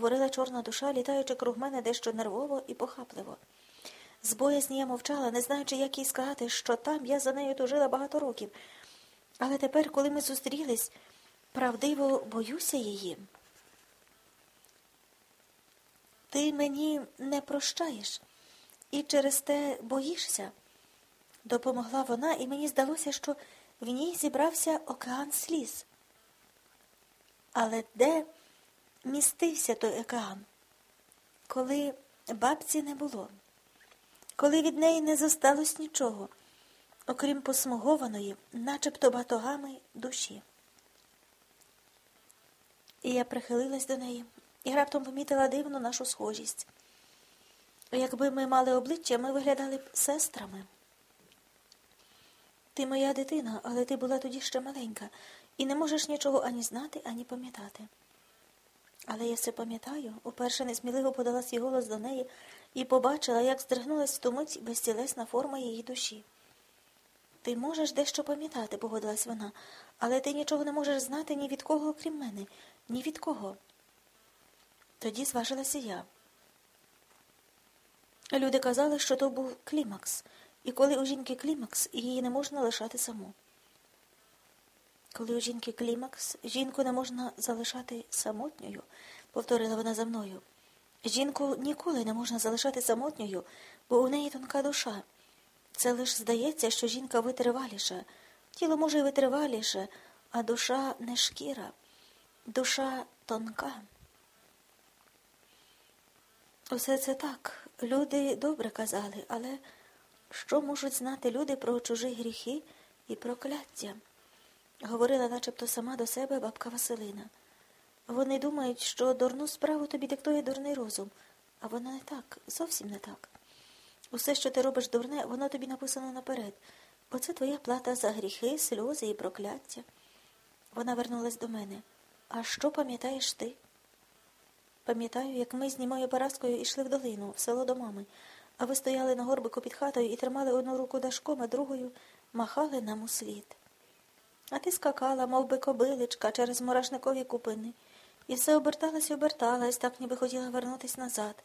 говорила чорна душа, літаючи круг мене дещо нервово і похапливо. З боязні я мовчала, не знаючи, як їй сказати, що там я за нею тужила багато років. Але тепер, коли ми зустрілись, правдиво боюся її. Ти мені не прощаєш і через те боїшся, допомогла вона, і мені здалося, що в ній зібрався океан сліз. Але де містився той океан? Коли бабці не було, коли від неї не зосталось нічого, окрім посмугованої, начебто батогами душі. І я прихилилась до неї і раптом помітила дивну нашу схожість. Якби ми мали обличчя, ми виглядали б сестрами. Ти моя дитина, але ти була тоді ще маленька, і не можеш нічого ані знати, ані пам'ятати. Але я все пам'ятаю, уперше несміливо подала свій голос до неї і побачила, як здригнулась в ту мить безцілесна форма її душі. Ти можеш дещо пам'ятати, погодилась вона, але ти нічого не можеш знати ні від кого, окрім мене, ні від кого. Тоді зважилася я. Люди казали, що то був клімакс, і коли у жінки клімакс, її не можна лишати саму. Коли у жінки клімакс, жінку не можна залишати самотньою, повторила вона за мною. Жінку ніколи не можна залишати самотньою, бо у неї тонка душа. Це лише здається, що жінка витриваліша, тіло може й витриваліше, а душа не шкіра, душа тонка. Усе це так. Люди добре казали, але що можуть знати люди про чужі гріхи і прокляття? Говорила начебто сама до себе бабка Василина. Вони думають, що дурну справу тобі диктує дурний розум, а воно не так, зовсім не так. Усе, що ти робиш дурне, воно тобі написано наперед. Оце твоя плата за гріхи, сльози і прокляття. Вона вернулась до мене. А що пам'ятаєш ти? Пам'ятаю, як ми з німою Параскою йшли в долину, в село до мами, а ви стояли на горбику під хатою і тримали одну руку дашком, а другою махали нам у слід. А ти скакала, мов би кобиличка, через мурашникові купини, і все оберталась і оберталась, так ніби хотіла вернутись назад.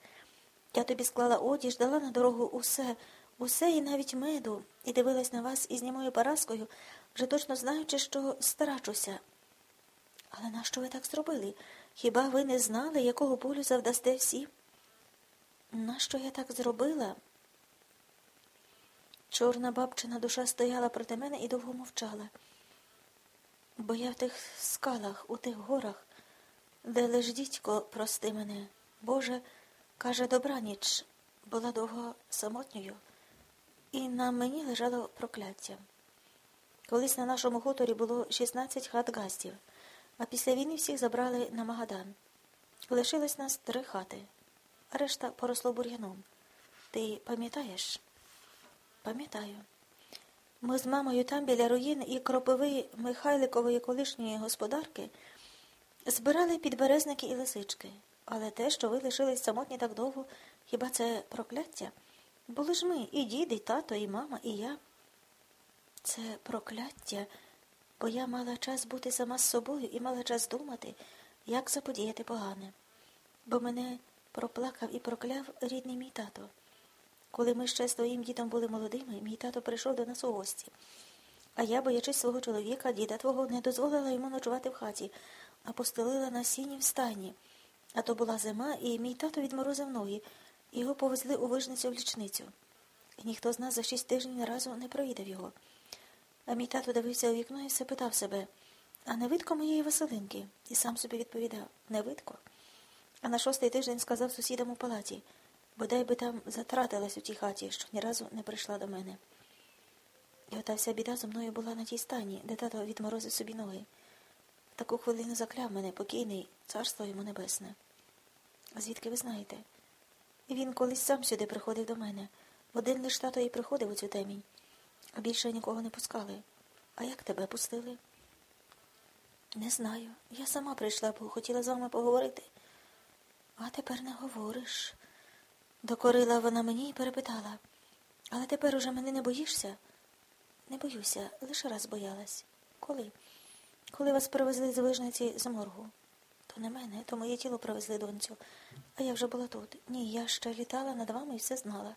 Я тобі склала одіж, дала на дорогу усе, усе і навіть меду, і дивилась на вас із німою Параскою, вже точно знаючи, що страчуся. Але нащо ви так зробили? Хіба ви не знали, якого болю завдасте всі? Нащо я так зробила? Чорна бабчина душа стояла проти мене і довго мовчала. Бо я в тих скалах, у тих горах, де лиш дідько, прости мене, Боже, каже, добраніч, була довго самотньою, і на мені лежало прокляття. Колись на нашому хуторі було 16 хат гастів. А після війни всіх забрали на Магадан. Лишилось нас три хати, а решта поросло бур'яном. Ти пам'ятаєш? Пам'ятаю. Ми з мамою там біля руїн і кропиви Михайликової колишньої господарки збирали підберезники і лисички. Але те, що ви лишились самотні так довго, хіба це прокляття? Були ж ми і дід, і тато, і мама, і я. Це прокляття бо я мала час бути сама з собою і мала час думати, як заподіяти погане, бо мене проплакав і прокляв рідний мій тато. Коли ми ще з твоїм дідом були молодими, мій тато прийшов до нас у гості. А я, боячись свого чоловіка, діда твого, не дозволила йому ночувати в хаті, а постелила на сіні в стані. А то була зима, і мій тато відморозив ноги, його повезли у вижницю в лічницю. І ніхто з нас за шість тижнів ні разу не провідав його. А мій тато дивився у вікно і все питав себе а не видко моєї Василинки? І сам собі відповідав не видко. А на шостий тиждень сказав сусідам у палаті, бодай би там затратилась у тій хаті, що ні разу не прийшла до мене. І ота вся біда зо мною була на тій стані, де тато відморозив собі ноги. В таку хвилину закляв мене покійний, царство йому небесне. А звідки ви знаєте? Він колись сам сюди приходив до мене. Один лиш тато і приходив у цю темінь а більше нікого не пускали. А як тебе пустили? Не знаю. Я сама прийшла, бо хотіла з вами поговорити. А тепер не говориш. Докорила вона мені і перепитала. Але тепер уже мене не боїшся? Не боюся, лише раз боялась. Коли? Коли вас привезли з вижниці з моргу. То не мене, то моє тіло привезли донцю. А я вже була тут. Ні, я ще літала над вами і все знала.